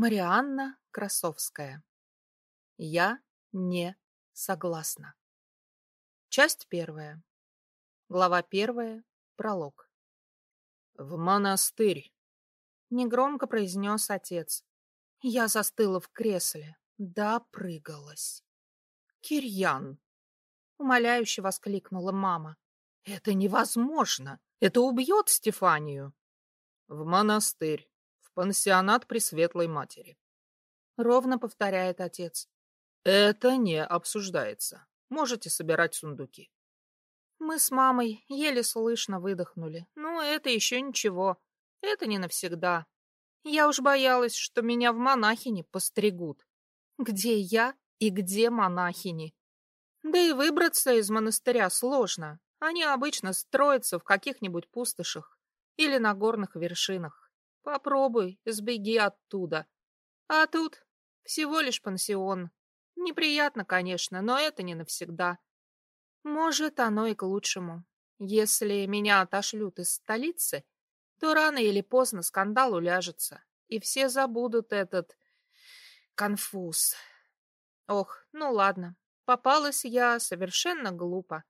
Марианна Красовская. Я не согласна. Часть первая. Глава первая. Пролог. В монастырь. Негромко произнес отец. Я застыла в кресле. Да, прыгалась. Кирьян. Умоляюще воскликнула мама. Это невозможно. Это убьет Стефанию. В монастырь пансионат Пресветлой Матери. Ровно повторяет отец. Это не обсуждается. Можете собирать сундуки. Мы с мамой еле слышно выдохнули. Ну, это еще ничего. Это не навсегда. Я уж боялась, что меня в монахини постригут. Где я и где монахини? Да и выбраться из монастыря сложно. Они обычно строятся в каких-нибудь пустошах или на горных вершинах. Попробуй, сбеги оттуда. А тут всего лишь пансион. Неприятно, конечно, но это не навсегда. Может, оно и к лучшему. Если меня отошлют из столицы, то рано или поздно скандал уляжется, и все забудут этот конфуз. Ох, ну ладно, попалась я совершенно глупо.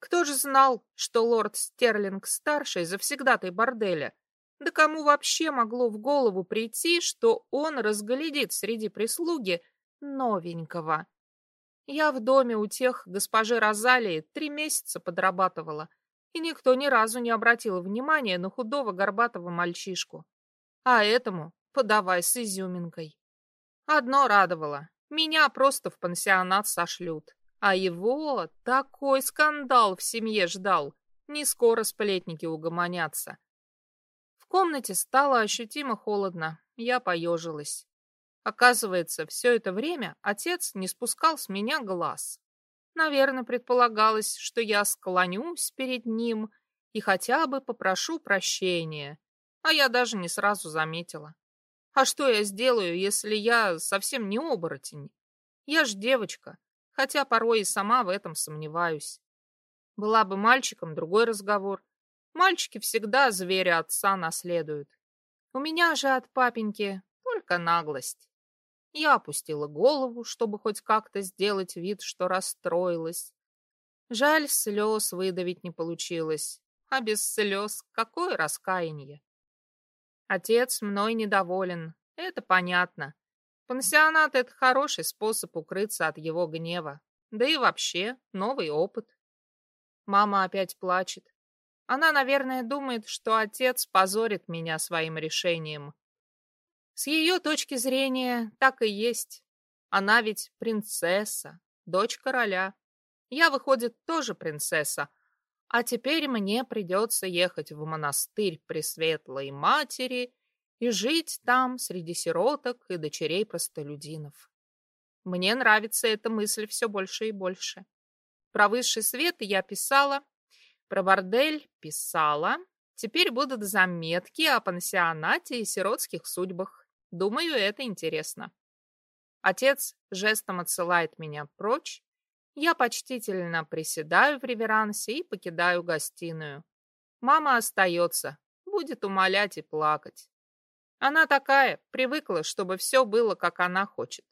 Кто же знал, что лорд Стерлинг-старший завсегдатай борделя да кому вообще могло в голову прийти, что он разглядит среди прислуги новенького? Я в доме у тех госпожи Розалии три месяца подрабатывала, и никто ни разу не обратил внимания на худого горбатого мальчишку. А этому подавай с изюминкой. Одно радовало. Меня просто в пансионат сошлют. А его такой скандал в семье ждал. Не скоро сплетники угомонятся комнате стало ощутимо холодно. Я поежилась. Оказывается, все это время отец не спускал с меня глаз. Наверное, предполагалось, что я склонюсь перед ним и хотя бы попрошу прощения. А я даже не сразу заметила. А что я сделаю, если я совсем не оборотень? Я ж девочка, хотя порой и сама в этом сомневаюсь. Была бы мальчиком, другой разговор. Мальчики всегда зверя отца наследуют. У меня же от папеньки только наглость. Я опустила голову, чтобы хоть как-то сделать вид, что расстроилась. Жаль, слез выдавить не получилось. А без слез какое раскаяние? Отец мной недоволен, это понятно. Пансионат — это хороший способ укрыться от его гнева. Да и вообще, новый опыт. Мама опять плачет. Она, наверное, думает, что отец позорит меня своим решением. С ее точки зрения так и есть. Она ведь принцесса, дочь короля. Я, выходит, тоже принцесса. А теперь мне придется ехать в монастырь Пресветлой Матери и жить там среди сироток и дочерей простолюдинов. Мне нравится эта мысль все больше и больше. Про высший свет я писала про бордель писала. Теперь будут заметки о пансионате и сиротских судьбах. Думаю, это интересно. Отец жестом отсылает меня прочь. Я почтительно приседаю в реверансе и покидаю гостиную. Мама остается, будет умолять и плакать. Она такая, привыкла, чтобы все было, как она хочет.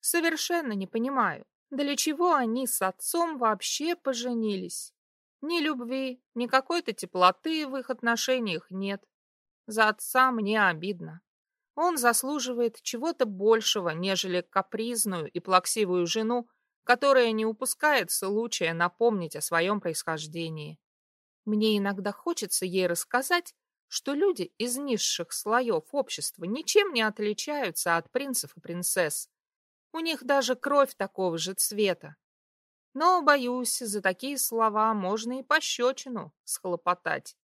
Совершенно не понимаю, для чего они с отцом вообще поженились. Ни любви, ни какой-то теплоты в их отношениях нет. За отца мне обидно. Он заслуживает чего-то большего, нежели капризную и плаксивую жену, которая не упускает случая напомнить о своем происхождении. Мне иногда хочется ей рассказать, что люди из низших слоев общества ничем не отличаются от принцев и принцесс. У них даже кровь такого же цвета, но, боюсь, за такие слова можно и пощечину схлопотать.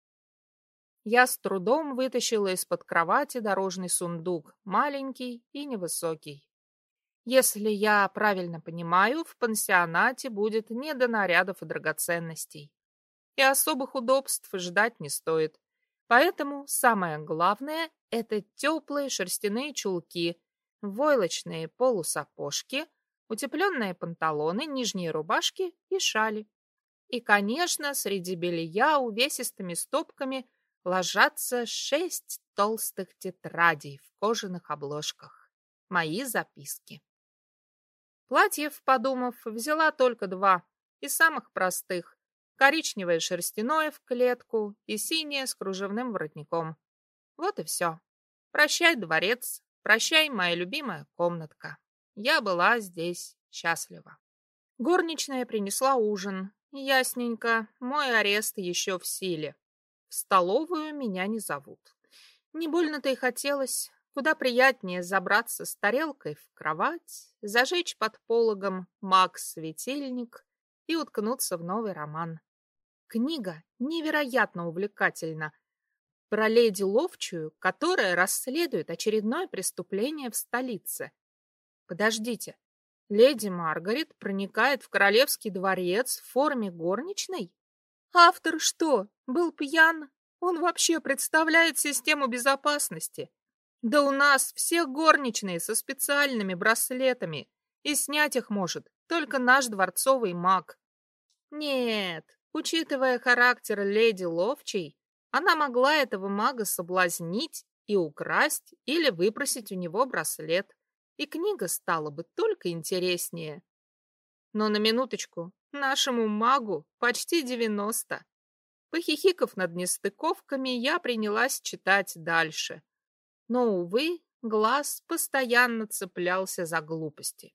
Я с трудом вытащила из-под кровати дорожный сундук, маленький и невысокий. Если я правильно понимаю, в пансионате будет не до нарядов и драгоценностей. И особых удобств ждать не стоит. Поэтому самое главное — это теплые шерстяные чулки, войлочные полусапожки, утепленные панталоны, нижние рубашки и шали. И, конечно, среди белья увесистыми стопками ложатся шесть толстых тетрадей в кожаных обложках. мои записки. Платьев, подумав, взяла только два, из самых простых. Коричневое шерстяное в клетку и синее с кружевным воротником. Вот и все. Прощай, дворец, прощай, моя любимая комнатка. Я была здесь счастлива. Горничная принесла ужин. Ясненько, мой арест еще в силе. В столовую меня не зовут. Не больно-то и хотелось. Куда приятнее забраться с тарелкой в кровать, зажечь под пологом маг-светильник и уткнуться в новый роман. Книга невероятно увлекательна. Про леди Ловчую, которая расследует очередное преступление в столице. Подождите, леди Маргарет проникает в королевский дворец в форме горничной? Автор что, был пьян? Он вообще представляет систему безопасности. Да у нас все горничные со специальными браслетами, и снять их может только наш дворцовый маг. Нет, учитывая характер леди Ловчей, она могла этого мага соблазнить и украсть или выпросить у него браслет, и книга стала бы только интереснее. Но на минуточку, нашему магу почти девяносто. Похихиков над нестыковками, я принялась читать дальше. Но, увы, глаз постоянно цеплялся за глупости.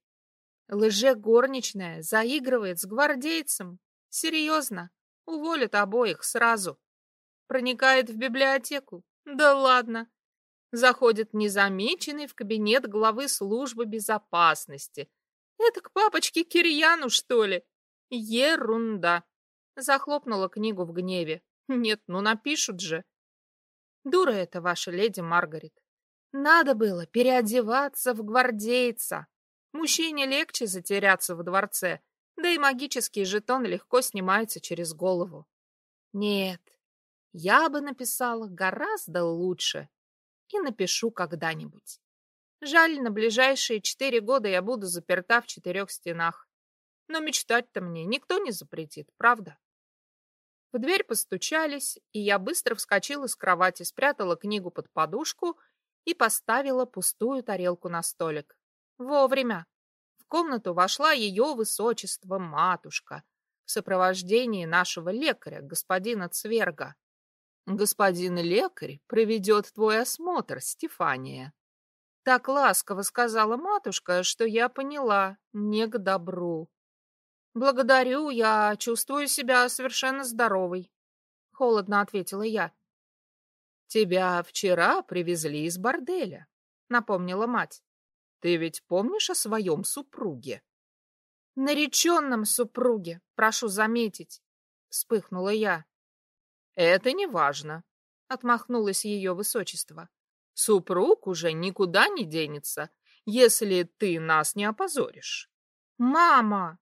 Лже-горничная заигрывает с гвардейцем. Серьезно, уволят обоих сразу. Проникает в библиотеку. Да ладно. Заходит незамеченный в кабинет главы службы безопасности. Это к папочке Кирьяну, что ли? Ерунда. Захлопнула книгу в гневе. Нет, ну напишут же. Дура это ваша леди Маргарет. Надо было переодеваться в гвардейца. Мужчине легче затеряться в дворце, да и магический жетон легко снимается через голову. Нет, я бы написала гораздо лучше. И напишу когда-нибудь. Жаль, на ближайшие четыре года я буду заперта в четырех стенах. Но мечтать-то мне никто не запретит, правда? В дверь постучались, и я быстро вскочила с кровати, спрятала книгу под подушку и поставила пустую тарелку на столик. Вовремя. В комнату вошла ее высочество матушка в сопровождении нашего лекаря, господина Цверга. «Господин лекарь проведет твой осмотр, Стефания». Так ласково сказала матушка, что я поняла, не к добру. «Благодарю, я чувствую себя совершенно здоровой», — холодно ответила я. «Тебя вчера привезли из борделя», — напомнила мать. «Ты ведь помнишь о своем супруге?» «Нареченном супруге, прошу заметить», — вспыхнула я. «Это не важно», — отмахнулось ее высочество. «Супруг уже никуда не денется, если ты нас не опозоришь». «Мама!»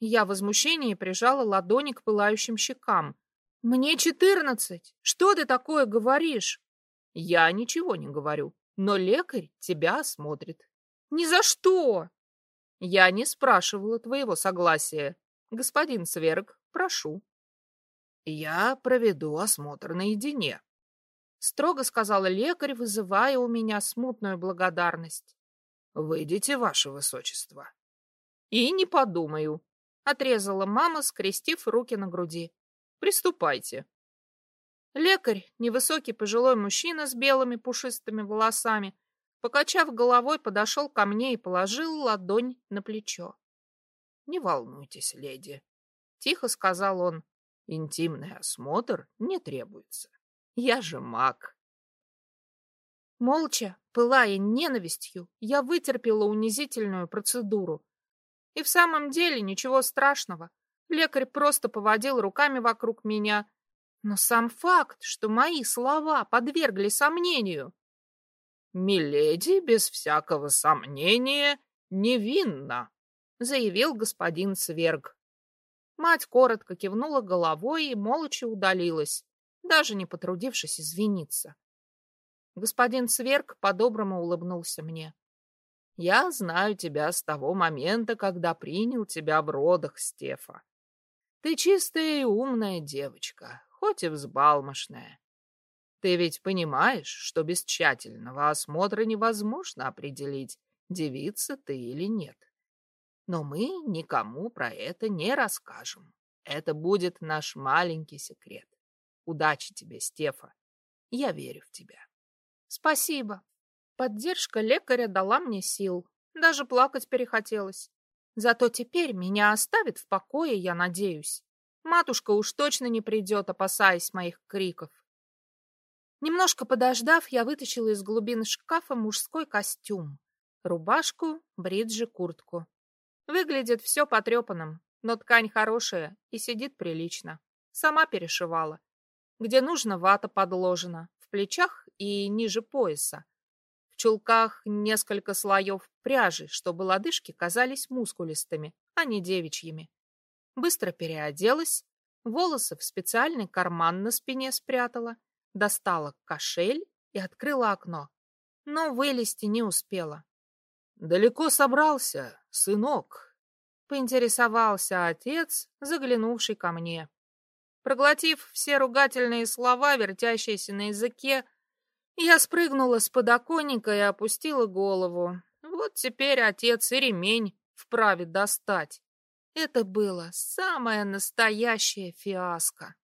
Я в возмущении прижала ладони к пылающим щекам. «Мне четырнадцать! Что ты такое говоришь?» «Я ничего не говорю, но лекарь тебя осмотрит». «Ни за что!» «Я не спрашивала твоего согласия. Господин Сверг, прошу». «Я проведу осмотр наедине», — строго сказала лекарь, вызывая у меня смутную благодарность. «Выйдите, ваше высочество». «И не подумаю», отрезала мама, скрестив руки на груди. Приступайте. Лекарь, невысокий пожилой мужчина с белыми пушистыми волосами, покачав головой, подошел ко мне и положил ладонь на плечо. Не волнуйтесь, леди, тихо сказал он. Интимный осмотр не требуется. Я же маг. Молча, пылая ненавистью, я вытерпела унизительную процедуру, и в самом деле ничего страшного. Лекарь просто поводил руками вокруг меня. Но сам факт, что мои слова подвергли сомнению. «Миледи, без всякого сомнения, невинна», — заявил господин Сверг. Мать коротко кивнула головой и молча удалилась, даже не потрудившись извиниться. Господин Сверг по-доброму улыбнулся мне. Я знаю тебя с того момента, когда принял тебя в родах, Стефа. Ты чистая и умная девочка, хоть и взбалмошная. Ты ведь понимаешь, что без тщательного осмотра невозможно определить, девица ты или нет. Но мы никому про это не расскажем. Это будет наш маленький секрет. Удачи тебе, Стефа. Я верю в тебя. Спасибо. Поддержка лекаря дала мне сил. Даже плакать перехотелось. Зато теперь меня оставит в покое, я надеюсь. Матушка уж точно не придет, опасаясь моих криков. Немножко подождав, я вытащила из глубины шкафа мужской костюм. Рубашку, бриджи, куртку. Выглядит все потрепанным, но ткань хорошая и сидит прилично. Сама перешивала. Где нужно, вата подложена, в плечах и ниже пояса. В чулках несколько слоев пряжи, чтобы лодыжки казались мускулистыми, а не девичьими. Быстро переоделась, волосы в специальный карман на спине спрятала, достала кошель и открыла окно. Но вылезти не успела. «Далеко собрался, сынок?» — поинтересовался отец, заглянувший ко мне. Проглотив все ругательные слова, вертящиеся на языке, я спрыгнула с подоконника и опустила голову. Вот теперь отец и ремень вправе достать. Это было самое настоящее фиаско.